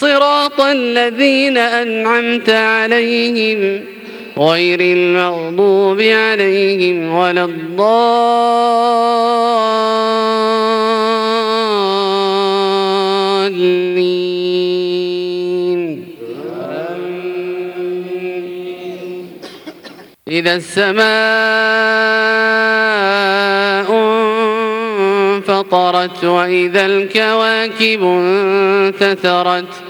صراط الذين أنعمت عليهم غير المغضوب عليهم ولا الضالين. إذا السماء انفطرت وإذا الكواكب انتثرت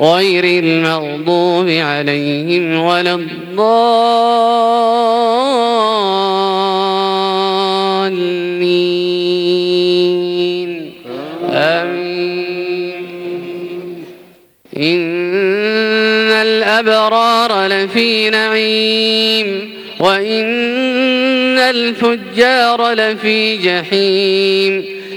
غير المغضوب عليهم ولا الضالين. آمين. إن الأبرار لفي نعيم وإن الفجار لفي جحيم.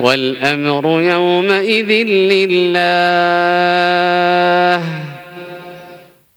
والأمر يومئذ لله.